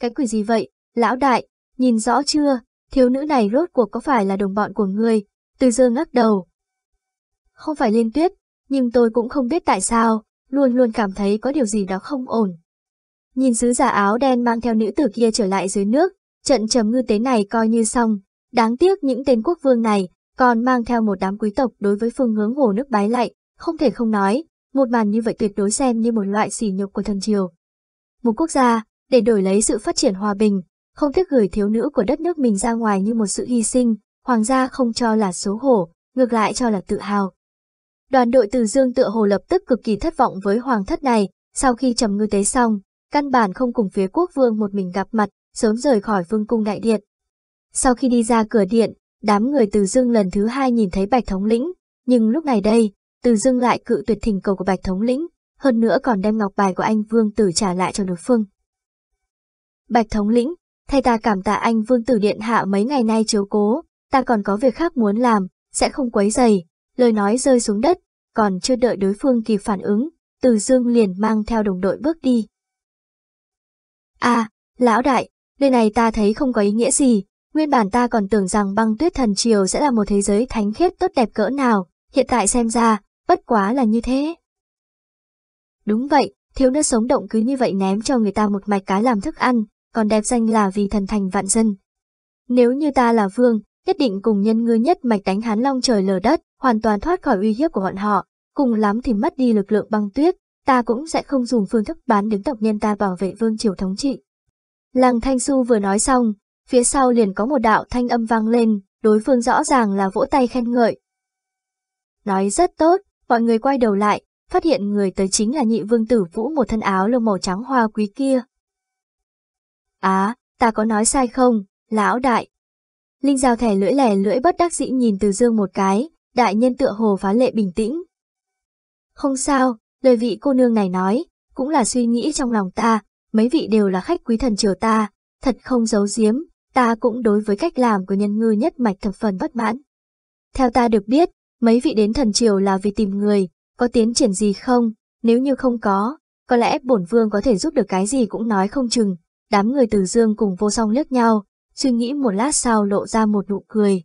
cái quỷ gì vậy, lão đại, nhìn rõ chưa, thiếu nữ này rốt cuộc có phải là đồng bọn của ngươi, từ dương ngắc đầu. Không phải liên tuyết, nhưng tôi cũng không biết tại sao, luôn luôn cảm thấy có điều gì đó không ổn. Nhìn sứ giả áo đen mang theo nữ tử kia trở lại dưới nước, trận trầm ngư tế này coi như xong. Đáng tiếc những tên quốc vương này còn mang theo một đám quý tộc đối với phương hướng hồ nước bái lạy, không thể không nói, một màn như vậy tuyệt đối xem như một loại sỉ nhục của thần triều. Một quốc gia, để đổi lấy sự phát triển hòa bình, không tiếc gửi thiếu nữ của đất nước mình ra ngoài như một sự hy sinh, hoàng gia không cho là xấu hổ, ngược lại cho là tự hào. Đoàn đội từ Dương tựa hồ lập tức cực kỳ thất vọng với hoàng thất này, sau khi trầm ngư tế xong, căn bản không cùng phía quốc vương một mình gặp mặt, sớm rời khỏi vương cung đại điện. Sau khi đi ra cửa điện, đám người từ Dương lần thứ hai nhìn thấy Bạch Thống lĩnh, nhưng lúc này đây, từ Dương lại cự tuyệt thỉnh cầu của Bạch Thống lĩnh, hơn nữa còn đem ngọc bài của anh Vương Tử trả lại cho đối phương. Bạch Thống lĩnh, thay ta cảm tạ anh Vương Tử Điện Hạ mấy ngày nay chiếu cố, ta còn có việc khác muốn làm, sẽ không quấy giày, lời nói rơi xuống đất, còn chưa đợi đối phương kịp phản ứng, Từ Dương liền mang theo đồng đội bước đi. À, lão đại, nơi này ta thấy không có ý nghĩa gì, nguyên bản ta còn tưởng rằng băng tuyết thần triều sẽ là một thế giới thánh khiết tốt đẹp cỡ nào, hiện tại xem ra, bất quá là như thế. Đúng vậy, thiếu nữ sống động cứ như vậy ném cho người ta một mạch cá làm thức ăn, còn đẹp danh là vì thần thành vạn dân. Nếu như ta là vương, nhất định cùng nhân ngươi nhất mạch đánh hán long trời lở đất, hoàn toàn thoát khỏi uy hiếp của bọn họ, cùng lắm thì mất đi lực lượng băng tuyết, ta cũng sẽ không dùng phương thức bán đứng tộc nhân ta bảo vệ vương triều thống trị. Lăng Thanh Xu vừa nói xong, phía sau liền có một đạo thanh âm vang lên, đối phương rõ ràng là vỗ tay khen ngợi. Nói rất tốt, mọi người quay đầu lại, phát hiện người tới chính là nhị vương tử vũ một thân áo lông màu trắng hoa quý kia. Á, ta có nói sai không, lão đại. Linh Giao thẻ lưỡi lẻ lưỡi bất đắc dĩ nhìn từ dương một cái, đại nhân tựa hồ phá lệ bình tĩnh. Không sao, lời vị cô nương này nói, cũng là suy nghĩ trong lòng ta, mấy vị đều là khách quý thần triều ta, thật không giấu giếm, ta cũng đối với cách làm của nhân ngư nhất mạch thập phần bất mãn. Theo ta được biết, mấy vị đến thần triều là vì tìm người, có tiến triển gì không, nếu như không có, có lẽ bổn vương có thể giúp được cái gì cũng nói không chừng. Đám người từ dương cùng vô song liếc nhau, suy nghĩ một lát sau lộ ra một nụ cười.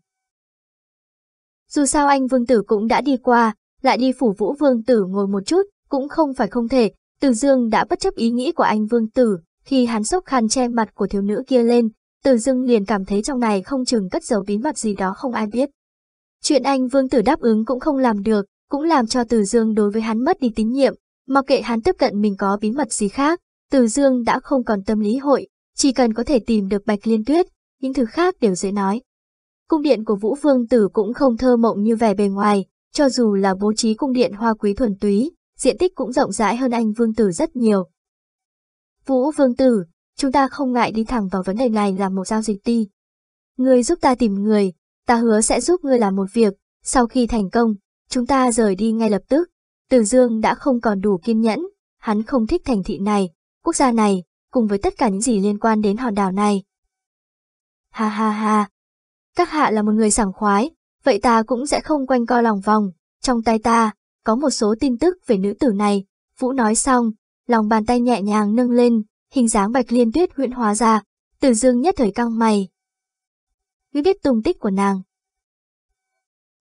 Dù sao anh vương tử cũng đã đi qua, lại đi phủ vũ vương tử ngồi một chút, cũng không phải không thể, từ dương đã bất chấp ý nghĩ của anh vương tử, khi hắn sốc khăn che mặt của thiếu nữ kia lên, từ dương liền cảm thấy trong này không chừng cất giấu bí mật gì đó không ai biết. Chuyện anh vương tử đáp ứng cũng không làm được, cũng làm cho từ dương đối với hắn mất đi tín nhiệm, mặc kệ hắn tiếp cận mình có bí mật gì khác, từ dương đã không còn tâm lý hội, chỉ cần có thể tìm được bạch liên tuyết, những thứ khác đều dễ nói. Cung điện của Vũ Vương Tử cũng không thơ mộng như vẻ bề ngoài, cho dù là bố trí cung điện hoa quý thuần túy, diện tích cũng rộng rãi hơn anh Vương Tử rất nhiều. Vũ Vương Tử, chúng ta không ngại đi thẳng vào vấn đề này làm một giao dịch đi. Ngươi giúp ta tìm người, ta hứa sẽ giúp ngươi làm một việc, sau khi thành công, chúng ta rời đi ngay lập tức. Từ Dương đã không còn đủ kiên nhẫn, hắn không thích thành thị này, quốc gia này, cùng với tất cả những gì liên quan đến hòn đảo này. Ha ha ha, các hạ là một người sảng khoái, vậy ta cũng sẽ không quanh co lòng vòng, trong tay ta, có một số tin tức về nữ tử này, Vũ nói xong, lòng bàn tay nhẹ nhàng nâng lên, hình dáng bạch liên tuyết huyễn hóa ra, từ dương nhất thời căng mày. Ngươi biết tung tích của nàng.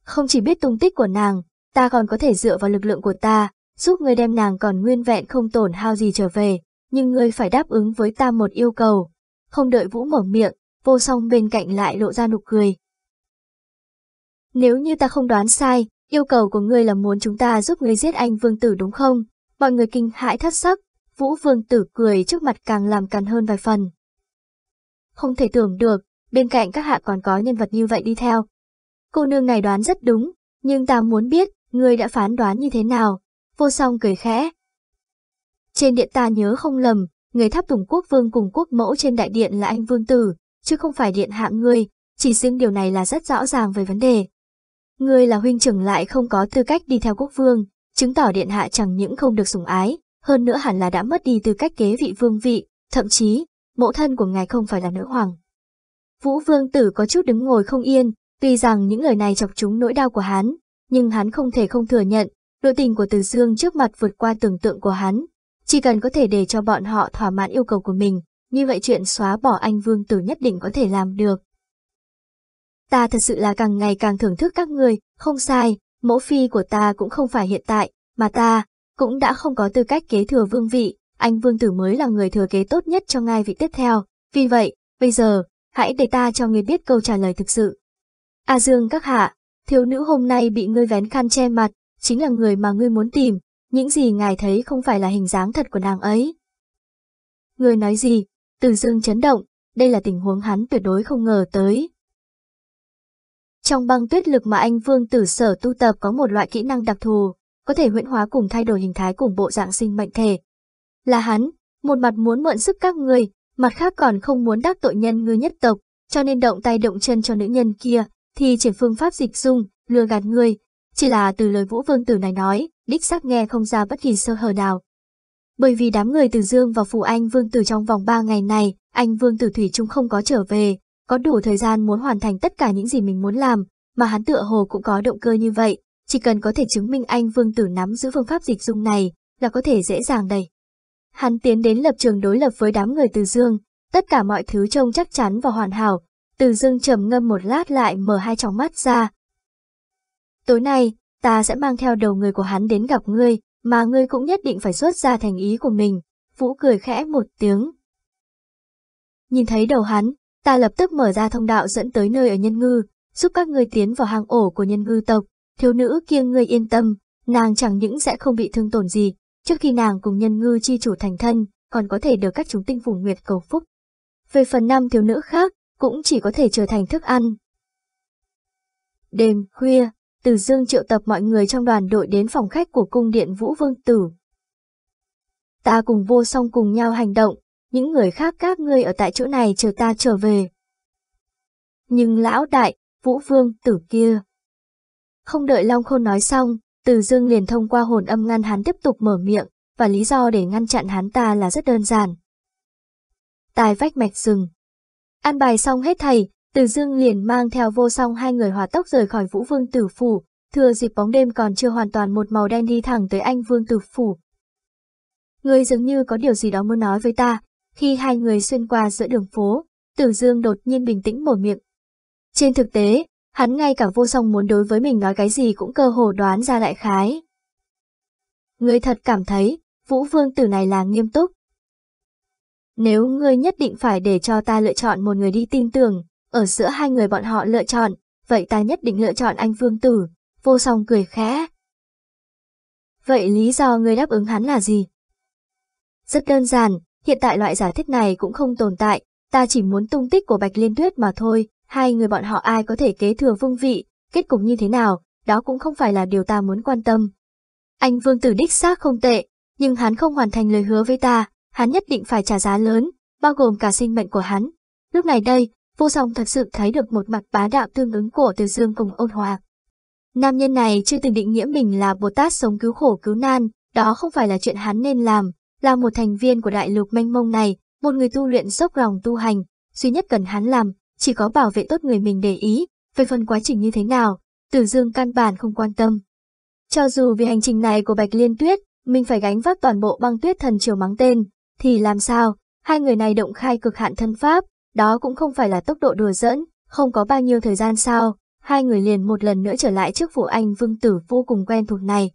Không chỉ biết tung tích của nàng, ta còn có thể dựa vào lực lượng của ta, giúp ngươi đem nàng còn nguyên vẹn không tổn hao gì trở về, nhưng ngươi phải đáp ứng với ta một yêu cầu. Không đợi Vũ mở miệng, vô song bên cạnh lại lộ ra nụ cười. Nếu như ta không đoán sai, yêu cầu của ngươi là muốn chúng ta giúp ngươi giết anh vương tử đúng không? Mọi người kinh hãi thất sắc, Vũ vương tử cười trước mặt càng làm càng hơn vài phần. Không thể tưởng được, bên cạnh các hạ còn có nhân vật như vậy đi theo. Cô nương này đoán rất đúng, nhưng ta muốn biết, ngươi đã phán đoán như thế nào? Vô song cười khẽ. Trên điện ta nhớ không lầm, người tháp tùng quốc vương cùng quốc mẫu trên đại điện là anh vương tử, chứ không phải điện hạ ngươi, chỉ riêng điều này là rất rõ ràng về vấn đề. Ngươi là huynh trưởng lại không có tư cách đi theo quốc vương, chứng tỏ điện hạ chẳng những không được sủng ái, hơn nữa hẳn là đã mất đi tư cách kế vị vương vị, thậm chí, mẫu thân của ngài không phải là nữ hoàng. Vũ vương tử có chút đứng ngồi không yên, tuy rằng những lời này chọc trúng nỗi đau của hắn, nhưng hắn không thể không thừa nhận, đội tình của Từ Dương trước mặt vượt qua tưởng tượng của hắn. Chỉ cần có thể để cho bọn họ thỏa mãn yêu cầu của mình, như vậy chuyện xóa bỏ anh Vương Tử nhất định có thể làm được. Ta thật sự là càng ngày càng thưởng thức các người, không sai, mẫu phi của ta cũng không phải hiện tại, mà ta cũng đã không có tư cách kế thừa vương vị, anh Vương Tử mới là người thừa kế tốt nhất cho ngai vị tiếp theo. Vì vậy, bây giờ, hãy để ta cho người biết câu trả lời thực sự. A Dương các hạ, thiếu nữ hôm nay bị ngươi vén khăn che mặt, chính là người mà ngươi muốn tìm, những gì ngài thấy không phải là hình dáng thật của nàng ấy. Người nói gì? Từ Dương chấn động, đây là tình huống hắn tuyệt đối không ngờ tới. Trong băng tuyết lực mà anh Vương Tử Sở tu tập có một loại kỹ năng đặc thù, có thể huyễn hóa cùng thay đổi hình thái cùng bộ dạng sinh mệnh thể. Là hắn, một mặt muốn mượn sức các người, mặt khác còn không muốn đắc tội nhân ngư nhất tộc, cho nên động tay động chân cho nữ nhân kia, thì triển phương pháp dịch dung, lừa gạt người. Chỉ là từ lời Vũ Vương Tử này nói, đích xác nghe không ra bất kỳ sơ hở nào. Bởi vì đám người từ Dương và Phù Anh Vương Tử trong vòng 3 ngày này, anh Vương Tử Thủy Trung không có trở về, có đủ thời gian muốn hoàn thành tất cả những gì mình muốn làm, mà hắn tựa hồ cũng có động cơ như vậy, chỉ cần có thể chứng minh anh Vương Tử nắm giữ phương pháp dịch dung này, là có thể dễ dàng đầy. Hắn tiến đến lập trường đối lập với đám người từ Dương, tất cả mọi thứ trông chắc chắn và hoàn hảo, từ Dương trầm ngâm một lát lại mở hai tròng mắt ra. Tối nay, ta sẽ mang theo đầu người của hắn đến gặp ngươi, mà ngươi cũng nhất định phải xuất ra thành ý của mình. Vũ cười khẽ một tiếng. Nhìn thấy đầu hắn, ta lập tức mở ra thông đạo dẫn tới nơi ở nhân ngư, giúp các ngươi tiến vào hang ổ của nhân ngư tộc. Thiếu nữ kia ngươi yên tâm, nàng chẳng những sẽ không bị thương tổn gì, trước khi nàng cùng nhân ngư chi chủ thành thân, còn có thể được các chúng tinh phủ nguyệt cầu phúc. Về phần năm thiếu nữ khác, cũng chỉ có thể trở thành thức ăn. Đêm khuya, từ Dương triệu tập mọi người trong đoàn đội đến phòng khách của cung điện Vũ Vương Tử. Ta cùng vô song cùng nhau hành động, những người khác các ngươi ở tại chỗ này chờ ta trở về. Nhưng lão đại, Vũ Vương Tử kia. Không đợi Long Khôn nói xong, Từ Dương liền thông qua hồn âm ngăn hắn tiếp tục mở miệng, và lý do để ngăn chặn hắn ta là rất đơn giản. Tài vách mạch rừng, An bài xong hết thầy, từ Dương liền mang theo vô song hai người hòa tốc rời khỏi Vũ Vương Tử Phủ, thừa dịp bóng đêm còn chưa hoàn toàn một màu đen đi thẳng tới anh Vương Tử Phủ. Người dường như có điều gì đó muốn nói với ta, khi hai người xuyên qua giữa đường phố, Tử Dương đột nhiên bình tĩnh mở miệng. Trên thực tế, hắn ngay cả vô song muốn đối với mình nói cái gì cũng cơ hồ đoán ra đại khái. Người thật cảm thấy, Vũ Vương Tử này là nghiêm túc, nếu ngươi nhất định phải để cho ta lựa chọn một người đi tin tưởng, ở giữa hai người bọn họ lựa chọn, vậy ta nhất định lựa chọn anh Vương Tử, vô song cười khẽ. Vậy lý do người đáp ứng hắn là gì? Rất đơn giản, hiện tại loại giả thiết này cũng không tồn tại, ta chỉ muốn tung tích của Bạch Liên Tuyết mà thôi, hai người bọn họ ai có thể kế thừa vương vị, kết cục như thế nào, đó cũng không phải là điều ta muốn quan tâm. Anh Vương Tử đích xác không tệ, nhưng hắn không hoàn thành lời hứa với ta, hắn nhất định phải trả giá lớn, bao gồm cả sinh mệnh của hắn. Lúc này đây, vô song thật sự thấy được một mặt bá đạo tương ứng của từ dương cùng ôn hòa. Nam nhân này chưa từng định nghĩa mình là Bồ Tát sống cứu khổ cứu nan, đó không phải là chuyện hắn nên làm, là một thành viên của đại lục mênh mông này, một người tu luyện dốc lòng tu hành, duy nhất cần hắn làm, chỉ có bảo vệ tốt người mình để ý, về phần quá trình như thế nào, Tử Dương căn bản không quan tâm. Cho dù vì hành trình này của Bạch Liên Tuyết, mình phải gánh vác toàn bộ băng tuyết thần triều mắng tên, thì làm sao, hai người này động khai cực hạn thân pháp, đó cũng không phải là tốc độ đùa dẫn, không có bao nhiêu thời gian sao, hai người liền một lần nữa trở lại trước phủ anh vương tử vô cùng quen thuộc này.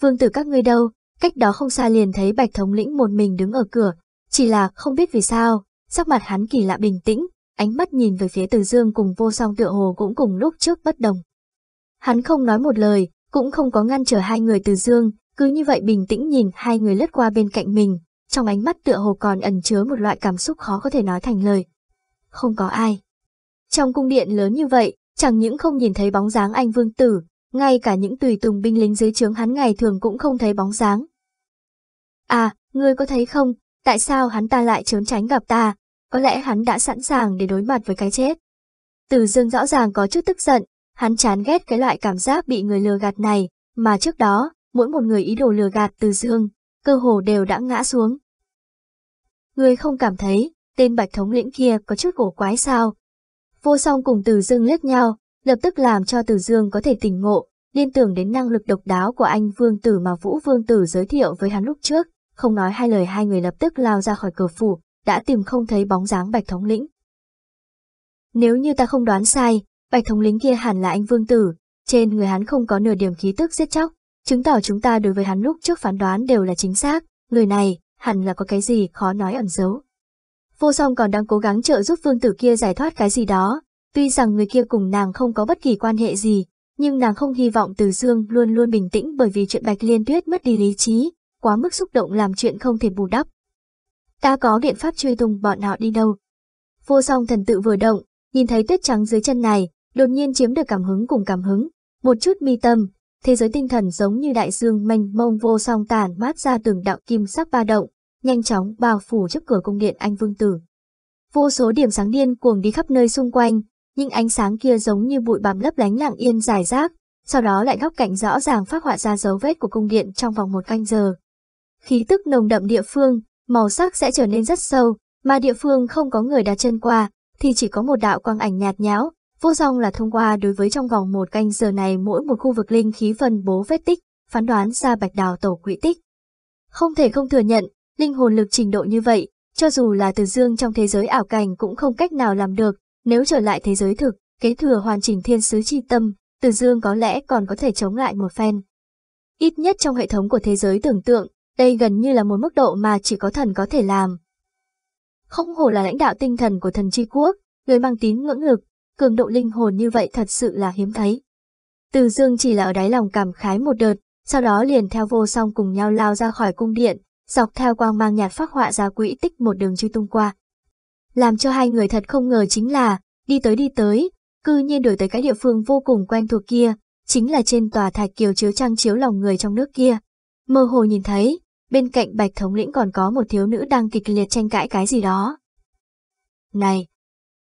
Vương tử các ngươi đâu, cách đó không xa liền thấy bạch thống lĩnh một mình đứng ở cửa, chỉ là không biết vì sao, sắc mặt hắn kỳ lạ bình tĩnh, ánh mắt nhìn về phía từ dương cùng vô song tựa hồ cũng cùng lúc trước bất đồng. Hắn không nói một lời, cũng không có ngăn trở hai người từ dương, cứ như vậy bình tĩnh nhìn hai người lướt qua bên cạnh mình, trong ánh mắt tựa hồ còn ẩn chứa một loại cảm xúc khó có thể nói thành lời. Không có ai. Trong cung điện lớn như vậy, chẳng những không nhìn thấy bóng dáng anh vương tử, ngay cả những tùy tùng binh lính dưới trướng hắn ngày thường cũng không thấy bóng dáng. À, ngươi có thấy không, tại sao hắn ta lại trốn tránh gặp ta, có lẽ hắn đã sẵn sàng để đối mặt với cái chết. Từ dương rõ ràng có chút tức giận, hắn chán ghét cái loại cảm giác bị người lừa gạt này, mà trước đó, mỗi một người ý đồ lừa gạt từ dương, cơ hồ đều đã ngã xuống. Người không cảm thấy, tên bạch thống lĩnh kia có chút cổ quái sao? Vô song cùng từ dương liếc nhau, lập tức làm cho từ dương có thể tỉnh ngộ, liên tưởng đến năng lực độc đáo của anh vương tử mà Vũ Vương tử giới thiệu với hắn lúc trước, không nói hai lời hai người lập tức lao ra khỏi cửa phủ, đã tìm không thấy bóng dáng bạch thống lĩnh. Nếu như ta không đoán sai, bạch thống lĩnh kia hẳn là anh vương tử, trên người hắn không có nửa điểm khí tức giết chóc, chứng tỏ chúng ta đối với hắn lúc trước phán đoán đều là chính xác, người này, hẳn là có cái gì khó nói ẩn giấu. Vô song còn đang cố gắng trợ giúp vương tử kia giải thoát cái gì đó, tuy rằng người kia cùng nàng không có bất kỳ quan hệ gì, nhưng nàng không hy vọng Từ Dương luôn luôn bình tĩnh bởi vì chuyện Bạch Liên Tuyết mất đi lý trí, quá mức xúc động làm chuyện không thể bù đắp. Ta có biện pháp truy tung bọn họ đi đâu. Vô song thần tự vừa động, nhìn thấy tuyết trắng dưới chân này, đột nhiên chiếm được cảm hứng cùng cảm hứng, một chút mi tâm, thế giới tinh thần giống như đại dương mênh mông vô song tàn mát ra từng đạo kim sắc ba động, nhanh chóng bao phủ trước cửa cung điện anh vương tử. Vô số điểm sáng điên cuồng đi khắp nơi xung quanh, nhưng ánh sáng kia giống như bụi bám lấp lánh lặng yên dài rác, sau đó lại góc cạnh rõ ràng phát họa ra dấu vết của cung điện trong vòng một canh giờ. Khí tức nồng đậm địa phương, màu sắc sẽ trở nên rất sâu, mà địa phương không có người đặt chân qua, thì chỉ có một đạo quang ảnh nhạt nháo, vô song là thông qua đối với trong vòng một canh giờ này mỗi một khu vực linh khí phân bố vết tích, phán đoán ra bạch đào tổ quỹ tích. Không thể không thừa nhận, linh hồn lực trình độ như vậy, cho dù là từ dương trong thế giới ảo cảnh cũng không cách nào làm được, nếu trở lại thế giới thực, kế thừa hoàn chỉnh thiên sứ chi tâm, từ dương có lẽ còn có thể chống lại một phen. Ít nhất trong hệ thống của thế giới tưởng tượng, đây gần như là một mức độ mà chỉ có thần có thể làm. Không hổ là lãnh đạo tinh thần của thần Chi quốc, người mang tín ngưỡng lực, cường độ linh hồn như vậy thật sự là hiếm thấy. Từ dương chỉ là ở đáy lòng cảm khái một đợt, sau đó liền theo vô song cùng nhau lao ra khỏi cung điện, dọc theo quang mang nhạt phát họa ra quỹ tích một đường truy tung qua. Làm cho hai người thật không ngờ chính là, đi tới đi tới, cư nhiên đổi tới cái địa phương vô cùng quen thuộc kia, chính là trên tòa thạch kiều chiếu trăng chiếu lòng người trong nước kia. Mơ hồ nhìn thấy, bên cạnh bạch thống lĩnh còn có một thiếu nữ đang kịch liệt tranh cãi cái gì đó. Này!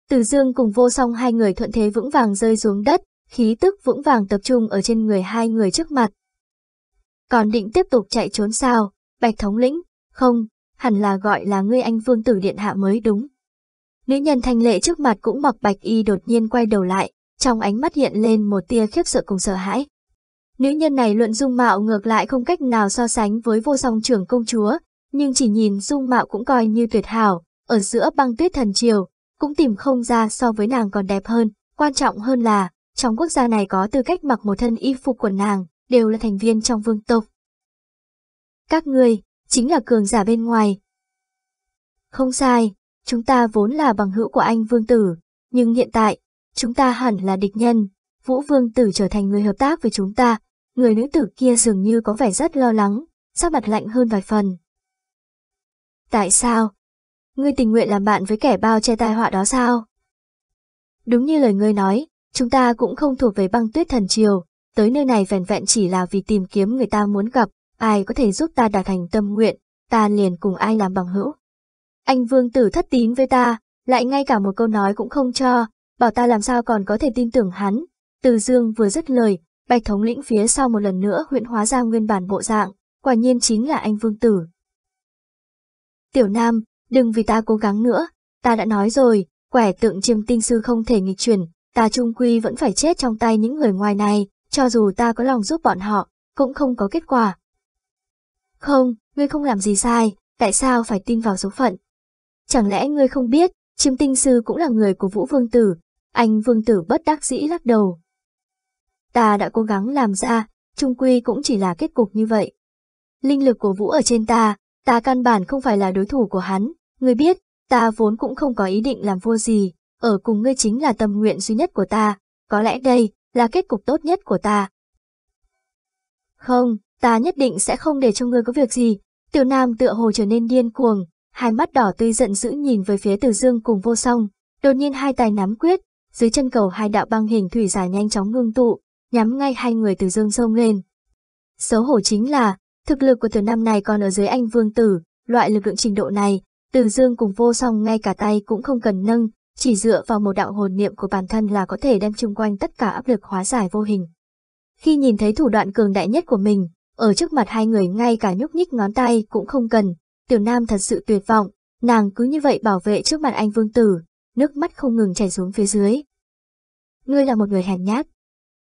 Từ dương cùng vô song hai người thuận thế vững vàng rơi xuống đất, khí tức vững vàng tập trung ở trên người hai người trước mặt. Còn định tiếp tục chạy trốn sao, bạch thống lĩnh, không, hẳn là gọi là ngươi anh vương tử điện hạ mới đúng. Nữ nhân thanh lệ trước mặt cũng mặc bạch y đột nhiên quay đầu lại, trong ánh mắt hiện lên một tia khiếp sợ cùng sợ hãi. Nữ nhân này luận dung mạo ngược lại không cách nào so sánh với vô song trưởng công chúa, nhưng chỉ nhìn dung mạo cũng coi như tuyệt hảo, ở giữa băng tuyết thần triều, cũng tìm không ra so với nàng còn đẹp hơn, quan trọng hơn là, trong quốc gia này có tư cách mặc một thân y phục của nàng, đều là thành viên trong vương tộc. Các ngươi, chính là cường giả bên ngoài. Không sai, chúng ta vốn là bằng hữu của anh vương tử, nhưng hiện tại, chúng ta hẳn là địch nhân. Vũ vương tử trở thành người hợp tác với chúng ta, người nữ tử kia dường như có vẻ rất lo lắng, sắc mặt lạnh hơn vài phần. Tại sao? Ngươi tình nguyện làm bạn với kẻ bao che tai họa đó sao? Đúng như lời ngươi nói, chúng ta cũng không thuộc về băng tuyết thần triều, tới nơi này vẹn vẹn chỉ là vì tìm kiếm người ta muốn gặp, ai có thể giúp ta đạt thành tâm nguyện, ta liền cùng ai làm bằng hữu. Anh vương tử thất tín với ta, lại ngay cả một câu nói cũng không cho, bảo ta làm sao còn có thể tin tưởng hắn. Từ dương vừa dứt lời, bạch thống lĩnh phía sau một lần nữa huyện hóa ra nguyên bản bộ dạng, quả nhiên chính là anh vương tử. Tiểu Nam, đừng vì ta cố gắng nữa, ta đã nói rồi, quẻ tượng chiêm tinh sư không thể nghịch chuyển, ta trung quy vẫn phải chết trong tay những người ngoài này, cho dù ta có lòng giúp bọn họ, cũng không có kết quả. Không, ngươi không làm gì sai, tại sao phải tin vào số phận? Chẳng lẽ ngươi không biết, chiêm tinh sư cũng là người của Vũ Vương Tử, anh Vương Tử bất đắc dĩ lắc đầu. Ta đã cố gắng làm ra, trung quy cũng chỉ là kết cục như vậy. Linh lực của Vũ ở trên ta, ta căn bản không phải là đối thủ của hắn, ngươi biết, ta vốn cũng không có ý định làm vua gì, ở cùng ngươi chính là tâm nguyện duy nhất của ta, có lẽ đây là kết cục tốt nhất của ta. Không, ta nhất định sẽ không để cho ngươi có việc gì. Tiểu Nam tựa hồ trở nên điên cuồng, hai mắt đỏ tươi giận dữ nhìn về phía Từ Dương cùng vô song, đột nhiên hai tay nắm quyết, dưới chân cầu hai đạo băng hình thủy dài nhanh chóng ngưng tụ, nhắm ngay hai người Từ Dương xông lên. Xấu hổ chính là, thực lực của tiểu nam này còn ở dưới anh vương tử, loại lực lượng trình độ này, từ Dương cùng vô song ngay cả tay cũng không cần nâng, chỉ dựa vào một đạo hồn niệm của bản thân là có thể đem chung quanh tất cả áp lực hóa giải vô hình. Khi nhìn thấy thủ đoạn cường đại nhất của mình, ở trước mặt hai người ngay cả nhúc nhích ngón tay cũng không cần, tiểu nam thật sự tuyệt vọng, nàng cứ như vậy bảo vệ trước mặt anh vương tử, nước mắt không ngừng chảy xuống phía dưới. Ngươi là một người hèn nhát.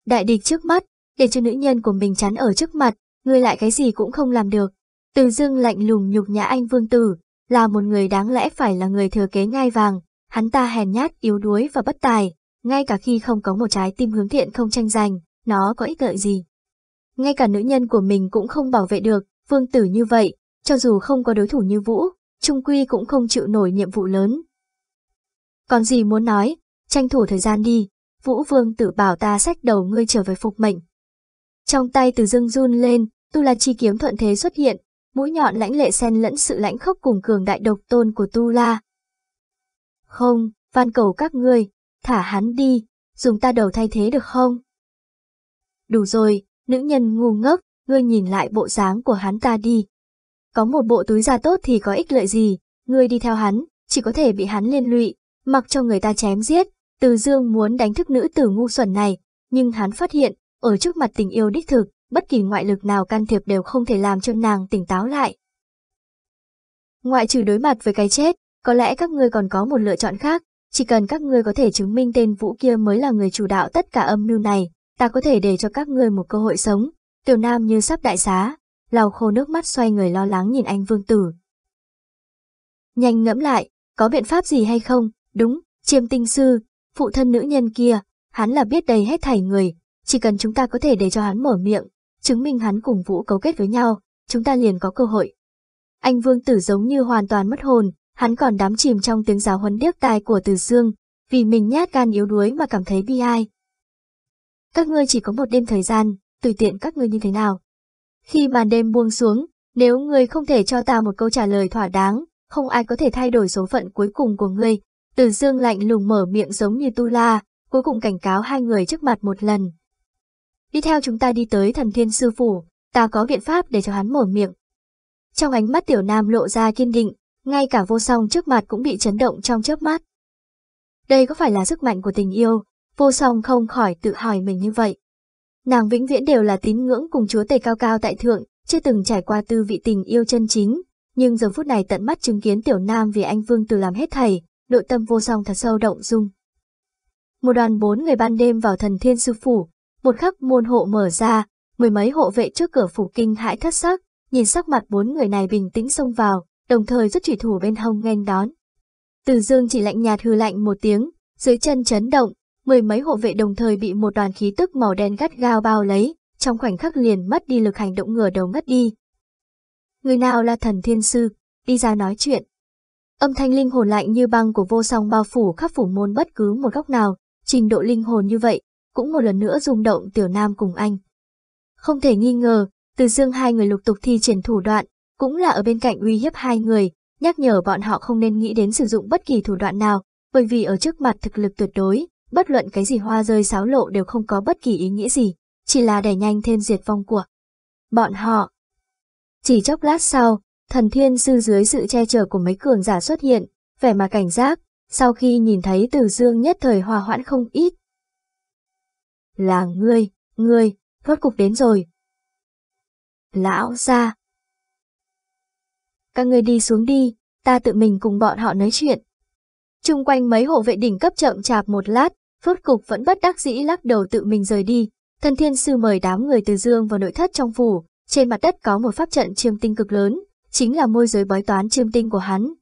Đại địch trước mắt, để cho nữ nhân của mình chắn ở trước mặt, ngươi lại cái gì cũng không làm được. Từ dương lạnh lùng nhục nhã anh vương tử, là một người đáng lẽ phải là người thừa kế ngai vàng, hắn ta hèn nhát, yếu đuối và bất tài, ngay cả khi không có một trái tim hướng thiện không tranh giành, nó có ích lợi gì. Ngay cả nữ nhân của mình cũng không bảo vệ được, vương tử như vậy, cho dù không có đối thủ như Vũ, Trung Quy cũng không chịu nổi nhiệm vụ lớn. Còn gì muốn nói, tranh thủ thời gian đi, Vũ Vương Tử bảo ta xách đầu ngươi trở về phục mệnh. Trong tay từ dưng run lên, Tu La Chi kiếm thuận thế xuất hiện, mũi nhọn lãnh lệ xen lẫn sự lãnh khốc cùng cường đại độc tôn của Tu La. Không, van cầu các ngươi, thả hắn đi, dùng ta đầu thay thế được không? Đủ rồi, nữ nhân ngu ngốc, ngươi nhìn lại bộ dáng của hắn ta đi. Có một bộ túi da tốt thì có ích lợi gì, ngươi đi theo hắn, chỉ có thể bị hắn liên lụy, mặc cho người ta chém giết. Từ dương muốn đánh thức nữ tử ngu xuẩn này, nhưng hắn phát hiện, ở trước mặt tình yêu đích thực, bất kỳ ngoại lực nào can thiệp đều không thể làm cho nàng tỉnh táo lại. Ngoại trừ đối mặt với cái chết, có lẽ các ngươi còn có một lựa chọn khác, chỉ cần các ngươi có thể chứng minh tên vũ kia mới là người chủ đạo tất cả âm mưu này, ta có thể để cho các ngươi một cơ hội sống. Tiểu Nam như sắp đại xá, lau khô nước mắt xoay người lo lắng nhìn anh Vương Tử. Nhanh ngẫm lại, có biện pháp gì hay không? Đúng, chiêm tinh sư, phụ thân nữ nhân kia, hắn là biết đầy hết thảy người, chỉ cần chúng ta có thể để cho hắn mở miệng, chứng minh hắn cùng Vũ cấu kết với nhau, chúng ta liền có cơ hội. Anh Vương Tử giống như hoàn toàn mất hồn, hắn còn đắm chìm trong tiếng giáo huấn điếc tai của Từ Dương, vì mình nhát gan yếu đuối mà cảm thấy bi ai. Các ngươi chỉ có một đêm thời gian, tùy tiện các ngươi như thế nào. Khi màn đêm buông xuống, nếu ngươi không thể cho ta một câu trả lời thỏa đáng, không ai có thể thay đổi số phận cuối cùng của ngươi. Từ dương lạnh lùng mở miệng giống như tu la, cuối cùng cảnh cáo hai người trước mặt một lần. Đi theo chúng ta đi tới thần thiên sư phủ, ta có biện pháp để cho hắn mở miệng. Trong ánh mắt tiểu nam lộ ra kiên định, ngay cả vô song trước mặt cũng bị chấn động trong chớp mắt. Đây có phải là sức mạnh của tình yêu, vô song không khỏi tự hỏi mình như vậy. Nàng vĩnh viễn đều là tín ngưỡng cùng chúa tể cao cao tại thượng, chưa từng trải qua tư vị tình yêu chân chính, nhưng giờ phút này tận mắt chứng kiến tiểu nam vì anh Vương Từ làm hết thầy, nội tâm vô song thật sâu động dung. Một đoàn bốn người ban đêm vào thần thiên sư phủ, một khắc môn hộ mở ra, mười mấy hộ vệ trước cửa phủ kinh hãi thất sắc, nhìn sắc mặt bốn người này bình tĩnh xông vào, đồng thời rất chỉ thủ bên hông nghênh đón. Từ dương chỉ lạnh nhạt hư lạnh một tiếng, dưới chân chấn động, mười mấy hộ vệ đồng thời bị một đoàn khí tức màu đen gắt gao bao lấy, trong khoảnh khắc liền mất đi lực hành động ngửa đầu ngất đi. Người nào là thần thiên sư, đi ra nói chuyện. Âm thanh linh hồn lạnh như băng của vô song bao phủ khắp phủ môn bất cứ một góc nào, trình độ linh hồn như vậy, cũng một lần nữa rung động tiểu nam cùng anh. Không thể nghi ngờ, từ dương hai người lục tục thi triển thủ đoạn, cũng là ở bên cạnh uy hiếp hai người, nhắc nhở bọn họ không nên nghĩ đến sử dụng bất kỳ thủ đoạn nào, bởi vì ở trước mặt thực lực tuyệt đối, bất luận cái gì hoa rơi sáo lộ đều không có bất kỳ ý nghĩa gì, chỉ là đẩy nhanh thêm diệt vong của bọn họ. Chỉ chốc lát sau, thần thiên sư dưới sự che chở của mấy cường giả xuất hiện, vẻ mà cảnh giác, sau khi nhìn thấy từ dương nhất thời hòa hoãn không ít. Là ngươi, ngươi, rốt cục đến rồi. Lão ra. Các ngươi đi xuống đi, ta tự mình cùng bọn họ nói chuyện. Trung quanh mấy hộ vệ đỉnh cấp chậm chạp một lát, phốt cục vẫn bất đắc dĩ lắc đầu tự mình rời đi. Thần thiên sư mời đám người từ dương vào nội thất trong phủ, trên mặt đất có một pháp trận chiêm tinh cực lớn, chính là môi giới bói toán chiêm tinh của hắn.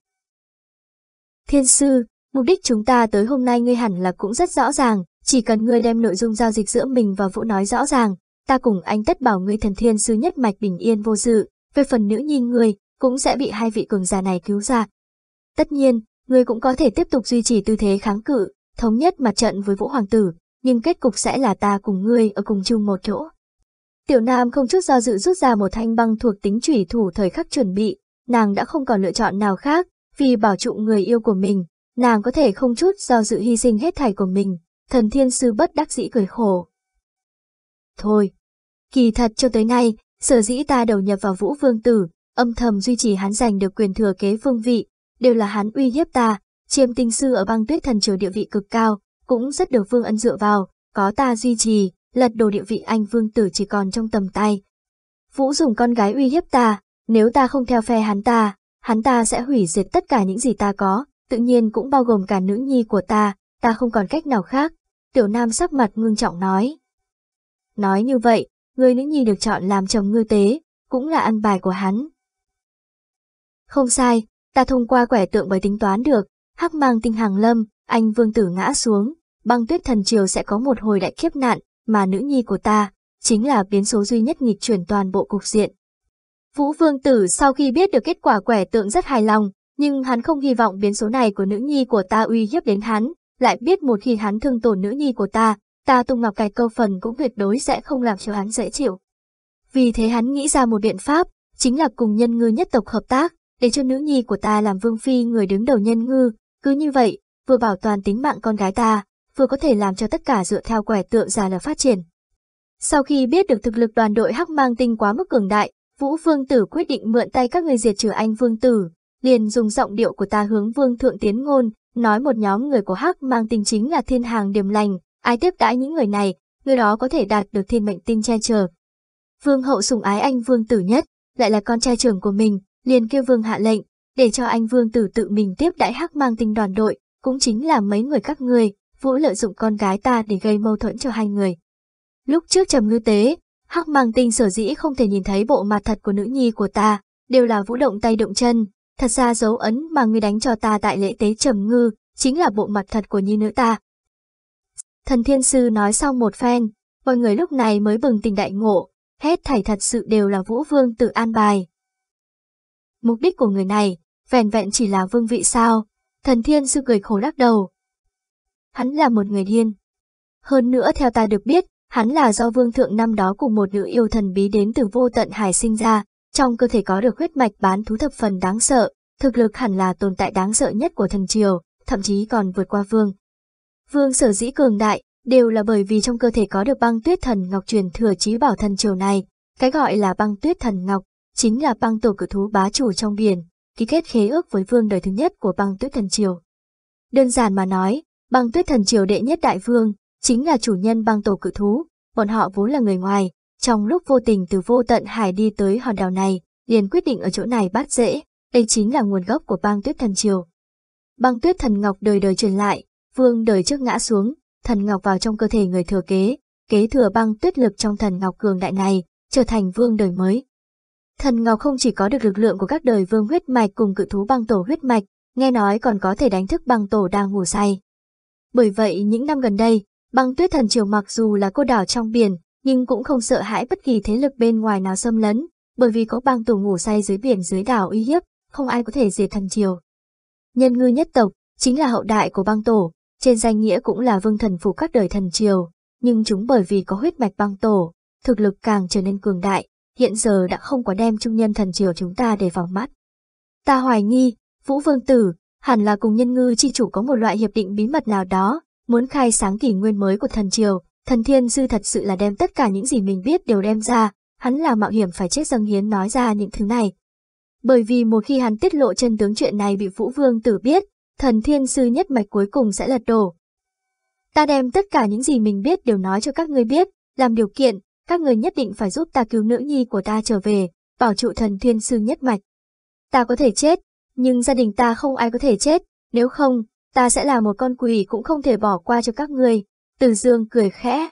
Thiên sư, mục đích chúng ta tới hôm nay ngươi hẳn là cũng rất rõ ràng, chỉ cần ngươi đem nội dung giao dịch giữa mình và Vũ nói rõ ràng, ta cùng anh tất bảo ngươi thần thiên sư nhất mạch bình yên vô dự, về phần nữ nhi ngươi, cũng sẽ bị hai vị cường giả này cứu ra. Tất nhiên, ngươi cũng có thể tiếp tục duy trì tư thế kháng cự, thống nhất mặt trận với Vũ Hoàng tử, nhưng kết cục sẽ là ta cùng ngươi ở cùng chung một chỗ. Tiểu Nam không chút do dự rút ra một thanh băng thuộc tính chủy thủ thời khắc chuẩn bị, nàng đã không còn lựa chọn nào khác, vì bảo trụ người yêu của mình, nàng có thể không chút do dự hy sinh hết thảy của mình, thần thiên sư bất đắc dĩ cười khổ. Thôi, kỳ thật cho tới nay, sở dĩ ta đầu nhập vào vũ vương tử, âm thầm duy trì hắn giành được quyền thừa kế vương vị, đều là hắn uy hiếp ta, chiêm tinh sư ở băng tuyết thần triều địa vị cực cao, cũng rất được vương ân dựa vào, có ta duy trì, lật đổ địa vị anh vương tử chỉ còn trong tầm tay. Vũ dùng con gái uy hiếp ta, nếu ta không theo phe hắn ta, hắn ta sẽ hủy diệt tất cả những gì ta có, tự nhiên cũng bao gồm cả nữ nhi của ta, ta không còn cách nào khác. Tiểu Nam sắc mặt ngưng trọng nói. Nói như vậy, người nữ nhi được chọn làm chồng ngư tế, cũng là ăn bài của hắn. Không sai, ta thông qua quẻ tượng bởi tính toán được, hắc mang tinh hàng lâm, anh vương tử ngã xuống, băng tuyết thần triều sẽ có một hồi đại kiếp nạn, mà nữ nhi của ta, chính là biến số duy nhất nghịch chuyển toàn bộ cục diện. Vũ vương tử sau khi biết được kết quả quẻ tượng rất hài lòng, nhưng hắn không hy vọng biến số này của nữ nhi của ta uy hiếp đến hắn, lại biết một khi hắn thương tổn nữ nhi của ta, ta tung ngọc cài câu phần cũng tuyệt đối sẽ không làm cho hắn dễ chịu. Vì thế hắn nghĩ ra một biện pháp, chính là cùng nhân ngư nhất tộc hợp tác, để cho nữ nhi của ta làm vương phi người đứng đầu nhân ngư, cứ như vậy, vừa bảo toàn tính mạng con gái ta, vừa có thể làm cho tất cả dựa theo quẻ tượng giả là phát triển. Sau khi biết được thực lực đoàn đội hắc mang tinh quá mức cường đại, Vũ Vương Tử quyết định mượn tay các người diệt trừ anh Vương Tử, liền dùng giọng điệu của ta hướng Vương Thượng tiến ngôn, nói một nhóm người của hắc mang tinh chính là thiên hàng điểm lành, ai tiếp đãi những người này, người đó có thể đạt được thiên mệnh tinh che chở. Vương hậu sủng ái anh Vương Tử nhất, lại là con trai trưởng của mình, liền kêu Vương hạ lệnh, để cho anh Vương Tử tự mình tiếp đãi hắc mang tinh đoàn đội, cũng chính là mấy người các người, Vũ lợi dụng con gái ta để gây mâu thuẫn cho hai người. Lúc trước trầm ngư tế, hắc mang tinh sở dĩ không thể nhìn thấy bộ mặt thật của nữ nhi của ta, đều là vũ động tay động chân, thật ra dấu ấn mà ngươi đánh cho ta tại lễ tế trầm ngư, chính là bộ mặt thật của nhi nữ ta. Thần thiên sư nói xong một phen, mọi người lúc này mới bừng tỉnh đại ngộ, hết thảy thật sự đều là vũ vương tự an bài. Mục đích của người này, vẹn vẹn chỉ là vương vị sao, thần thiên sư cười khổ lắc đầu. Hắn là một người điên. Hơn nữa theo ta được biết, hắn là do vương thượng năm đó cùng một nữ yêu thần bí đến từ vô tận hải sinh ra, trong cơ thể có được huyết mạch bán thú thập phần đáng sợ, thực lực hẳn là tồn tại đáng sợ nhất của thần triều, thậm chí còn vượt qua vương. Vương sở dĩ cường đại, đều là bởi vì trong cơ thể có được băng tuyết thần ngọc truyền thừa trí bảo thần triều này. Cái gọi là băng tuyết thần ngọc, chính là băng tổ cử thú bá chủ trong biển, ký kết khế ước với vương đời thứ nhất của băng tuyết thần triều. Đơn giản mà nói, băng tuyết thần triều đệ nhất đại vương, chính là chủ nhân băng tổ cử thú, bọn họ vốn là người ngoài, trong lúc vô tình từ vô tận hải đi tới hòn đảo này, liền quyết định ở chỗ này bắt dễ, đây chính là nguồn gốc của băng tuyết thần triều. Băng tuyết thần ngọc đời đời truyền lại, vương đời trước ngã xuống, thần ngọc vào trong cơ thể người thừa kế, kế thừa băng tuyết lực trong thần ngọc cường đại này, trở thành vương đời mới. Thần ngọc không chỉ có được lực lượng của các đời vương huyết mạch cùng cự thú băng tổ huyết mạch, nghe nói còn có thể đánh thức băng tổ đang ngủ say. Bởi vậy những năm gần đây, băng tuyết thần triều mặc dù là cô đảo trong biển, nhưng cũng không sợ hãi bất kỳ thế lực bên ngoài nào xâm lấn, bởi vì có bang tổ ngủ say dưới biển dưới đảo uy hiếp, không ai có thể diệt thần triều. Nhân ngư nhất tộc, chính là hậu đại của bang tổ, trên danh nghĩa cũng là vương thần phủ các đời thần triều, nhưng chúng bởi vì có huyết mạch bang tổ, thực lực càng trở nên cường đại, hiện giờ đã không có đem trung nhân thần triều chúng ta để vào mắt. Ta hoài nghi, Vũ Vương Tử, hẳn là cùng nhân ngư chi chủ có một loại hiệp định bí mật nào đó, muốn khai sáng kỷ nguyên mới của thần triều, thần thiên sư thật sự là đem tất cả những gì mình biết đều đem ra, hắn là mạo hiểm phải chết dâng hiến nói ra những thứ này. Bởi vì một khi hắn tiết lộ chân tướng chuyện này bị Vũ Vương Tử biết, thần thiên sư nhất mạch cuối cùng sẽ lật đổ. Ta đem tất cả những gì mình biết đều nói cho các ngươi biết, làm điều kiện, các người nhất định phải giúp ta cứu nữ nhi của ta trở về, bảo trụ thần thiên sư nhất mạch. Ta có thể chết, nhưng gia đình ta không ai có thể chết, nếu không, ta sẽ là một con quỷ cũng không thể bỏ qua cho các ngươi. Từ dương cười khẽ.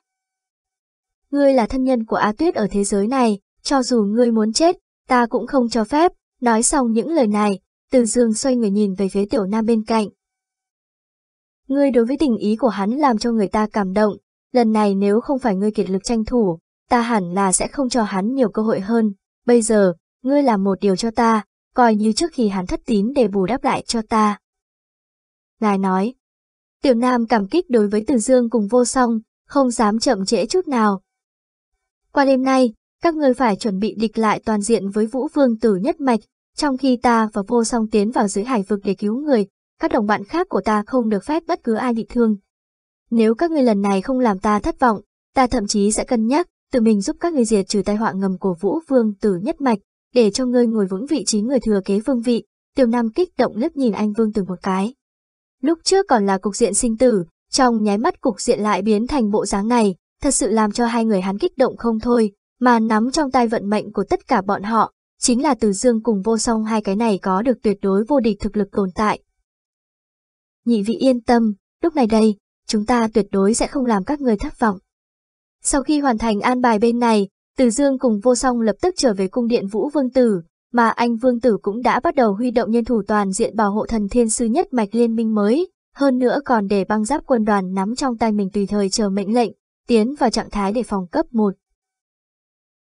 Ngươi là thân nhân của Á Tuyết ở thế giới này, cho dù ngươi muốn chết, ta cũng không cho phép. Nói xong những lời này, từ dương xoay người nhìn về phía tiểu nam bên cạnh. Ngươi đối với tình ý của hắn làm cho người ta cảm động, lần này nếu không phải ngươi kiệt lực tranh thủ, ta hẳn là sẽ không cho hắn nhiều cơ hội hơn. Bây giờ, ngươi làm một điều cho ta, coi như trước khi hắn thất tín để bù đắp lại cho ta. Ngài nói, tiểu nam cảm kích đối với Từ Dương cùng vô song, không dám chậm trễ chút nào. Qua đêm nay, các ngươi phải chuẩn bị địch lại toàn diện với Vũ Vương Tử nhất mạch, trong khi ta và vô song tiến vào dưới hải vực để cứu người, các đồng bạn khác của ta không được phép bất cứ ai bị thương. Nếu các ngươi lần này không làm ta thất vọng, ta thậm chí sẽ cân nhắc, tự mình giúp các ngươi diệt trừ tai họa ngầm của Vũ Vương Tử nhất mạch, để cho ngươi ngồi vững vị trí người thừa kế vương vị. Tiểu Nam kích động liếc nhìn anh Vương Tử một cái. Lúc trước còn là cục diện sinh tử, trong nháy mắt cục diện lại biến thành bộ dáng này, thật sự làm cho hai người hắn kích động không thôi, mà nắm trong tay vận mệnh của tất cả bọn họ, chính là Từ Dương cùng vô song hai cái này có được tuyệt đối vô địch thực lực tồn tại. Nhị vị yên tâm, lúc này đây, chúng ta tuyệt đối sẽ không làm các người thất vọng. Sau khi hoàn thành an bài bên này, Từ Dương cùng vô song lập tức trở về cung điện Vũ Vương Tử, mà anh Vương Tử cũng đã bắt đầu huy động nhân thủ toàn diện bảo hộ thần thiên sư nhất mạch liên minh mới, hơn nữa còn để băng giáp quân đoàn nắm trong tay mình tùy thời chờ mệnh lệnh, tiến vào trạng thái để phòng cấp 1.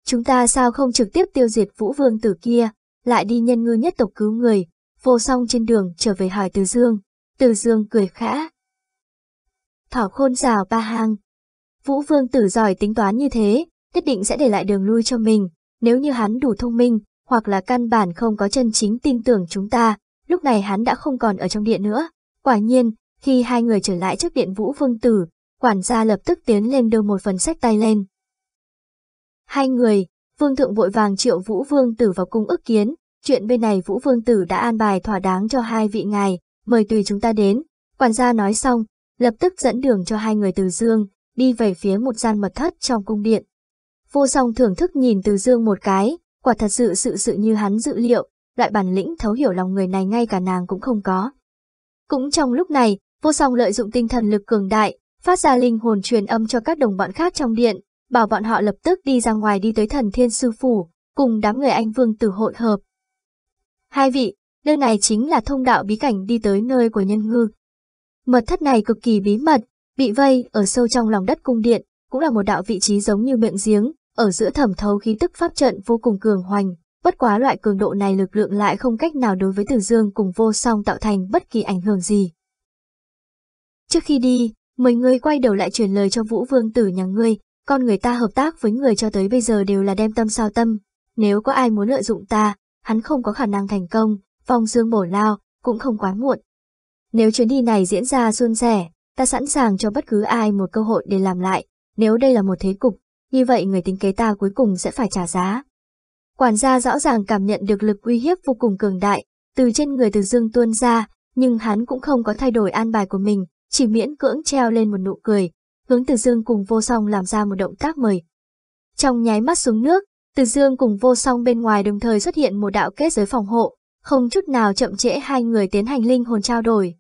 Chúng ta sao không trực tiếp tiêu diệt Vũ Vương Tử kia, lại đi nhân ngư nhất tộc cứu người, vô song trên đường trở về hỏi Từ Dương. Từ Dương cười khẽ. Thỏ khôn rào ba hang. Vũ Vương Tử giỏi tính toán như thế, nhất định sẽ để lại đường lui cho mình, nếu như hắn đủ thông minh, hoặc là căn bản không có chân chính tin tưởng chúng ta, lúc này hắn đã không còn ở trong điện nữa. Quả nhiên, khi hai người trở lại trước điện Vũ Vương Tử, quản gia lập tức tiến lên đưa một phần sách tay lên. Hai người, Vương Thượng vội vàng triệu Vũ Vương Tử vào cung ức kiến, chuyện bên này Vũ Vương Tử đã an bài thỏa đáng cho hai vị ngài, mời tùy chúng ta đến. Quản gia nói xong, lập tức dẫn đường cho hai người từ dương, đi về phía một gian mật thất trong cung điện. Vô song thưởng thức nhìn từ dương một cái, quả thật sự sự sự như hắn dự liệu, loại bản lĩnh thấu hiểu lòng người này ngay cả nàng cũng không có. Cũng trong lúc này, vô song lợi dụng tinh thần lực cường đại, phát ra linh hồn truyền âm cho các đồng bọn khác trong điện, bảo bọn họ lập tức đi ra ngoài đi tới thần thiên sư phủ, cùng đám người anh vương tử hội hợp. Hai vị, nơi này chính là thông đạo bí cảnh đi tới nơi của nhân ngư. Mật thất này cực kỳ bí mật, bị vây ở sâu trong lòng đất cung điện, cũng là một đạo vị trí giống như miệng giếng, ở giữa thẩm thấu khí tức pháp trận vô cùng cường hoành, bất quá loại cường độ này lực lượng lại không cách nào đối với Từ Dương cùng vô song tạo thành bất kỳ ảnh hưởng gì. Trước khi đi, mời người quay đầu lại truyền lời cho Vũ Vương tử nhà ngươi, con người ta hợp tác với người cho tới bây giờ đều là đem tâm sao tâm, nếu có ai muốn lợi dụng ta, hắn không có khả năng thành công, vòng dương bổ lao, cũng không quá muộn. Nếu chuyến đi này diễn ra suôn sẻ, ta sẵn sàng cho bất cứ ai một cơ hội để làm lại, nếu đây là một thế cục, như vậy người tính kế ta cuối cùng sẽ phải trả giá. Quản gia rõ ràng cảm nhận được lực uy hiếp vô cùng cường đại, từ trên người từ dương tuôn ra, nhưng hắn cũng không có thay đổi an bài của mình, chỉ miễn cưỡng treo lên một nụ cười, hướng từ dương cùng vô song làm ra một động tác mời. Trong nháy mắt xuống nước, từ dương cùng vô song bên ngoài đồng thời xuất hiện một đạo kết giới phòng hộ, không chút nào chậm trễ hai người tiến hành linh hồn trao đổi.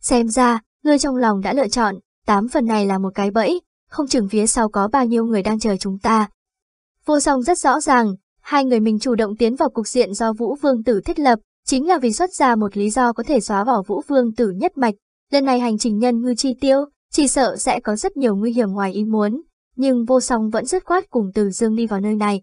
Xem ra, ngươi trong lòng đã lựa chọn, tám phần này là một cái bẫy, không chừng phía sau có bao nhiêu người đang chờ chúng ta. Vô song rất rõ ràng, hai người mình chủ động tiến vào cục diện do Vũ Vương Tử thiết lập, chính là vì xuất ra một lý do có thể xóa bỏ Vũ Vương Tử nhất mạch. Lần này hành trình nhân ngư chi tiêu, chỉ sợ sẽ có rất nhiều nguy hiểm ngoài ý muốn, nhưng vô song vẫn dứt khoát cùng Từ Dương đi vào nơi này.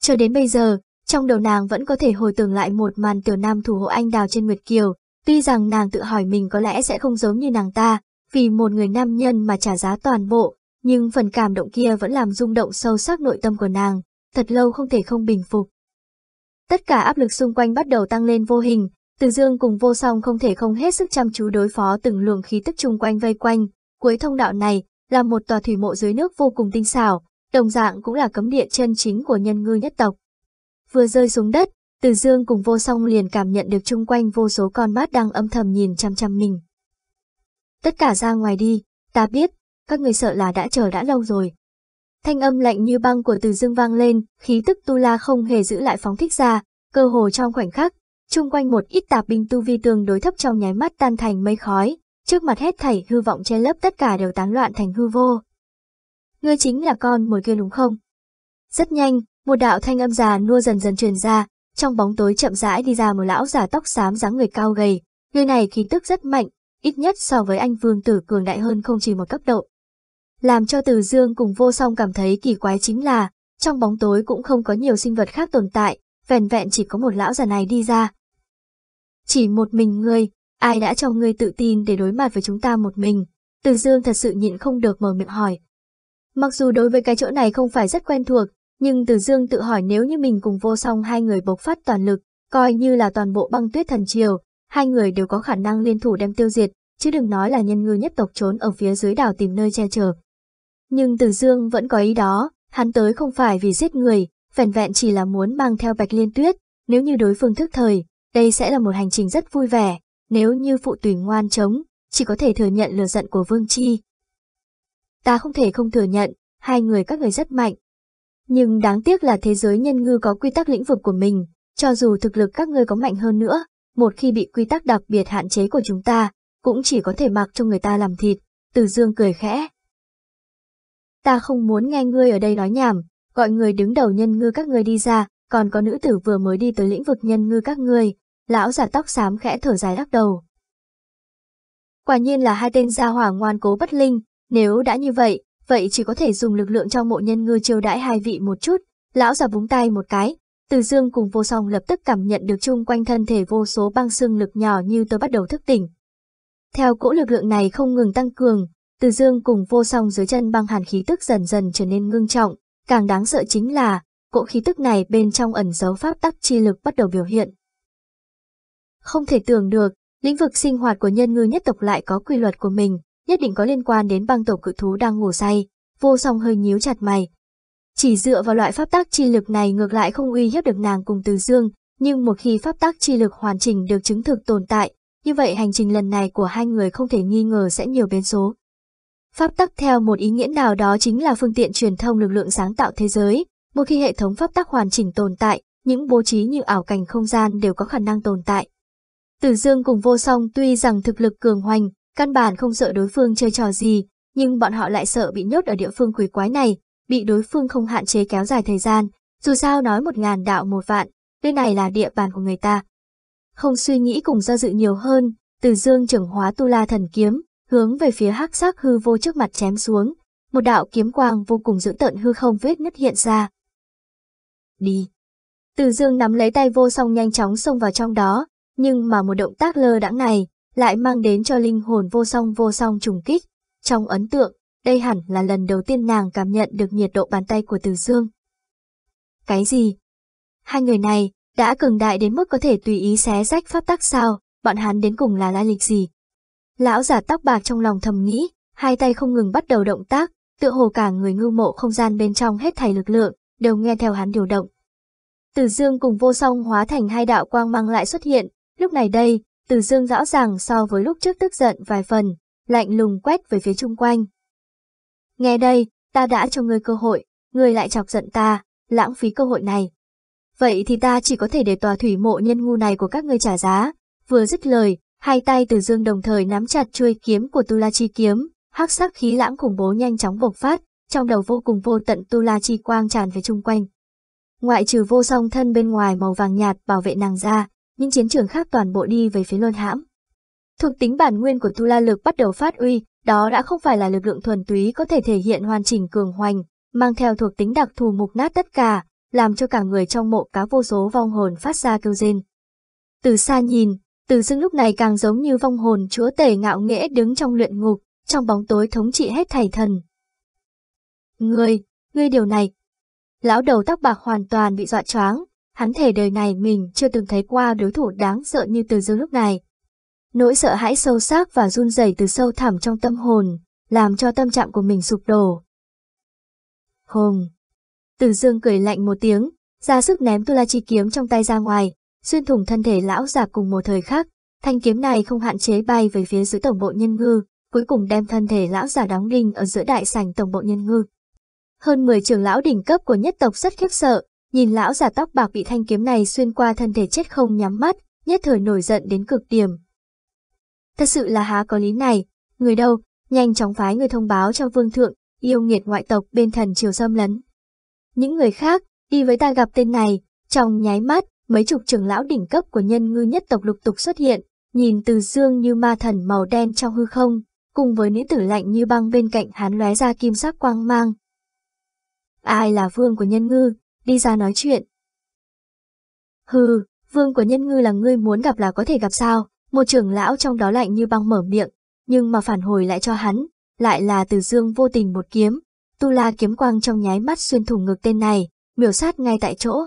Cho đến bây giờ, trong đầu nàng vẫn có thể hồi tưởng lại một màn tiểu nam thủ hộ anh đào trên Nguyệt Kiều, tuy rằng nàng tự hỏi mình có lẽ sẽ không giống như nàng ta, vì một người nam nhân mà trả giá toàn bộ, nhưng phần cảm động kia vẫn làm rung động sâu sắc nội tâm của nàng, thật lâu không thể không bình phục. Tất cả áp lực xung quanh bắt đầu tăng lên vô hình, từ dương cùng vô song không thể không hết sức chăm chú đối phó từng luồng khí tức chung quanh vây quanh, cuối thông đạo này là một tòa thủy mộ dưới nước vô cùng tinh xảo, đồng dạng cũng là cấm địa chân chính của nhân ngư nhất tộc. Vừa rơi xuống đất, từ dương cùng vô song liền cảm nhận được chung quanh vô số con mắt đang âm thầm nhìn chăm chăm mình. Tất cả ra ngoài đi, ta biết, các người sợ là đã chờ đã lâu rồi. Thanh âm lạnh như băng của từ dương vang lên, khí tức tu la không hề giữ lại phóng thích ra, cơ hồ trong khoảnh khắc, chung quanh một ít tạp binh tu vi tương đối thấp trong nháy mắt tan thành mây khói, trước mặt hết thảy hư vọng che lấp tất cả đều tán loạn thành hư vô. Ngươi chính là con mồi kia đúng không? Rất nhanh, một đạo thanh âm già nua dần dần truyền ra, trong bóng tối chậm rãi đi ra một lão già tóc xám dáng người cao gầy, người này khí tức rất mạnh, ít nhất so với anh vương tử cường đại hơn không chỉ một cấp độ. Làm cho Từ Dương cùng vô song cảm thấy kỳ quái chính là, trong bóng tối cũng không có nhiều sinh vật khác tồn tại, vẹn vẹn chỉ có một lão già này đi ra. Chỉ một mình ngươi, ai đã cho ngươi tự tin để đối mặt với chúng ta một mình? Từ Dương thật sự nhịn không được mở miệng hỏi. Mặc dù đối với cái chỗ này không phải rất quen thuộc, nhưng Từ Dương tự hỏi nếu như mình cùng vô song hai người bộc phát toàn lực, coi như là toàn bộ băng tuyết thần triều, hai người đều có khả năng liên thủ đem tiêu diệt, chứ đừng nói là nhân ngư nhất tộc trốn ở phía dưới đảo tìm nơi che chở. Nhưng Từ Dương vẫn có ý đó, hắn tới không phải vì giết người, vẻn vẹn chỉ là muốn mang theo Bạch Liên Tuyết, nếu như đối phương thức thời, đây sẽ là một hành trình rất vui vẻ, nếu như phụ tùy ngoan chống, chỉ có thể thừa nhận lừa giận của Vương Chi. Ta không thể không thừa nhận, hai người các người rất mạnh. Nhưng đáng tiếc là thế giới nhân ngư có quy tắc lĩnh vực của mình, cho dù thực lực các ngươi có mạnh hơn nữa, một khi bị quy tắc đặc biệt hạn chế của chúng ta, cũng chỉ có thể mặc cho người ta làm thịt, Từ Dương cười khẽ. Ta không muốn nghe ngươi ở đây nói nhảm, gọi người đứng đầu nhân ngư các ngươi đi ra, còn có nữ tử vừa mới đi tới lĩnh vực nhân ngư các ngươi, lão giả tóc xám khẽ thở dài lắc đầu. Quả nhiên là hai tên gia hỏa ngoan cố bất linh, nếu đã như vậy, vậy chỉ có thể dùng lực lượng trong mộ nhân ngư chiêu đãi hai vị một chút, lão giả búng tay một cái, từ dương cùng vô song lập tức cảm nhận được chung quanh thân thể vô số băng xương lực nhỏ như tôi bắt đầu thức tỉnh. Theo cỗ lực lượng này không ngừng tăng cường, từ dương cùng vô song dưới chân băng hàn khí tức dần dần trở nên ngưng trọng, càng đáng sợ chính là, cỗ khí tức này bên trong ẩn dấu pháp tắc chi lực bắt đầu biểu hiện. Không thể tưởng được, lĩnh vực sinh hoạt của nhân ngư nhất tộc lại có quy luật của mình, nhất định có liên quan đến băng tổ cự thú đang ngủ say, vô song hơi nhíu chặt mày. Chỉ dựa vào loại pháp tác chi lực này ngược lại không uy hiếp được nàng cùng Từ Dương, nhưng một khi pháp tác chi lực hoàn chỉnh được chứng thực tồn tại, như vậy hành trình lần này của hai người không thể nghi ngờ sẽ nhiều biến số. Pháp tắc theo một ý nghĩa nào đó chính là phương tiện truyền thông lực lượng sáng tạo thế giới, một khi hệ thống pháp tắc hoàn chỉnh tồn tại, những bố trí như ảo cảnh không gian đều có khả năng tồn tại. Tử Dương cùng vô song tuy rằng thực lực cường hoành, căn bản không sợ đối phương chơi trò gì, nhưng bọn họ lại sợ bị nhốt ở địa phương quỷ quái này, bị đối phương không hạn chế kéo dài thời gian, dù sao nói một ngàn đạo một vạn, nơi này là địa bàn của người ta. Không suy nghĩ cùng do dự nhiều hơn, Từ Dương trưởng hóa tu la thần kiếm, hướng về phía hắc sắc hư vô trước mặt chém xuống, một đạo kiếm quang vô cùng dữ tợn hư không vết nứt hiện ra. Đi. Từ Dương nắm lấy tay vô song nhanh chóng xông vào trong đó, nhưng mà một động tác lơ đãng này lại mang đến cho linh hồn vô song vô song trùng kích. Trong ấn tượng, đây hẳn là lần đầu tiên nàng cảm nhận được nhiệt độ bàn tay của Từ Dương. Cái gì? Hai người này đã cường đại đến mức có thể tùy ý xé rách pháp tắc sao, bọn hắn đến cùng là lai lịch gì? Lão giả tóc bạc trong lòng thầm nghĩ, hai tay không ngừng bắt đầu động tác, tựa hồ cả người ngư mộ không gian bên trong hết thảy lực lượng, đều nghe theo hắn điều động. Từ dương cùng vô song hóa thành hai đạo quang mang lại xuất hiện, lúc này đây, từ dương rõ ràng so với lúc trước tức giận vài phần, lạnh lùng quét về phía chung quanh. Nghe đây, ta đã cho ngươi cơ hội, ngươi lại chọc giận ta, lãng phí cơ hội này. Vậy thì ta chỉ có thể để tòa thủy mộ nhân ngu này của các ngươi trả giá. Vừa dứt lời, hai tay từ dương đồng thời nắm chặt chuôi kiếm của Tu La Chi kiếm, hắc sắc khí lãng khủng bố nhanh chóng bộc phát, trong đầu vô cùng vô tận Tu La Chi quang tràn về chung quanh. Ngoại trừ vô song thân bên ngoài màu vàng nhạt bảo vệ nàng ra, những chiến trường khác toàn bộ đi về phía luân hãm. Thuộc tính bản nguyên của Tu La lực bắt đầu phát uy, đó đã không phải là lực lượng thuần túy có thể thể hiện hoàn chỉnh cường hoành, mang theo thuộc tính đặc thù mục nát tất cả, làm cho cả người trong mộ cá vô số vong hồn phát ra kêu rên. Từ xa nhìn, từ dưng lúc này càng giống như vong hồn chúa tể ngạo nghễ đứng trong luyện ngục, trong bóng tối thống trị hết thảy thần. Ngươi, ngươi điều này. Lão đầu tóc bạc hoàn toàn bị dọa choáng, hắn thể đời này mình chưa từng thấy qua đối thủ đáng sợ như từ dương lúc này. Nỗi sợ hãi sâu sắc và run rẩy từ sâu thẳm trong tâm hồn, làm cho tâm trạng của mình sụp đổ. Hùng. Từ dương cười lạnh một tiếng, ra sức ném tu la chi kiếm trong tay ra ngoài, xuyên thủng thân thể lão già cùng một thời khắc. Thanh kiếm này không hạn chế bay về phía dưới tổng bộ nhân ngư, cuối cùng đem thân thể lão già đóng đinh ở giữa đại sảnh tổng bộ nhân ngư. Hơn 10 trưởng lão đỉnh cấp của nhất tộc rất khiếp sợ, nhìn lão già tóc bạc bị thanh kiếm này xuyên qua thân thể chết không nhắm mắt, nhất thời nổi giận đến cực điểm. Thật sự là há có lý này, người đâu, nhanh chóng phái người thông báo cho vương thượng, yêu nghiệt ngoại tộc bên thần triều xâm lấn. Những người khác, đi với ta gặp tên này, trong nháy mắt, mấy chục trưởng lão đỉnh cấp của nhân ngư nhất tộc lục tục xuất hiện, nhìn từ dương như ma thần màu đen trong hư không, cùng với nữ tử lạnh như băng bên cạnh hắn lóe ra kim sắc quang mang. Ai là vương của nhân ngư, đi ra nói chuyện. Hừ, vương của nhân ngư là ngươi muốn gặp là có thể gặp sao, một trưởng lão trong đó lạnh như băng mở miệng, nhưng mà phản hồi lại cho hắn, lại là từ dương vô tình một kiếm, tu la kiếm quang trong nháy mắt xuyên thủng ngực tên này, miểu sát ngay tại chỗ.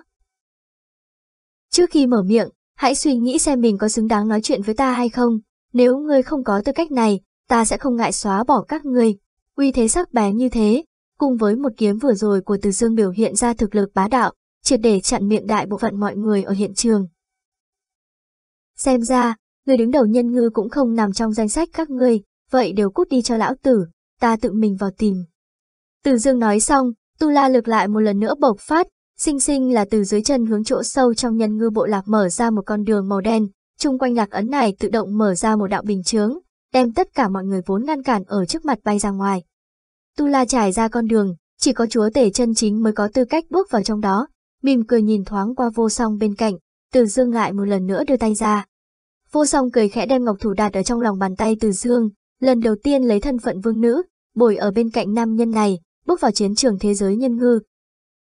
Trước khi mở miệng, hãy suy nghĩ xem mình có xứng đáng nói chuyện với ta hay không, nếu ngươi không có tư cách này, ta sẽ không ngại xóa bỏ các ngươi. Uy thế sắc bén như thế, cùng với một kiếm vừa rồi của Từ Dương biểu hiện ra thực lực bá đạo, triệt để chặn miệng đại bộ phận mọi người ở hiện trường. Xem ra, người đứng đầu nhân ngư cũng không nằm trong danh sách các ngươi, vậy đều cút đi cho lão tử, ta tự mình vào tìm. Từ Dương nói xong, tu la lực lại một lần nữa bộc phát, sinh sinh là từ dưới chân hướng chỗ sâu trong nhân ngư bộ lạc mở ra một con đường màu đen, chung quanh lạc ấn này tự động mở ra một đạo bình chướng, đem tất cả mọi người vốn ngăn cản ở trước mặt bay ra ngoài. Tu La trải ra con đường, chỉ có chúa tể chân chính mới có tư cách bước vào trong đó, mỉm cười nhìn thoáng qua vô song bên cạnh, từ dương ngại một lần nữa đưa tay ra. Vô song cười khẽ đem ngọc thủ đạt ở trong lòng bàn tay từ dương, lần đầu tiên lấy thân phận vương nữ, bồi ở bên cạnh nam nhân này, bước vào chiến trường thế giới nhân ngư,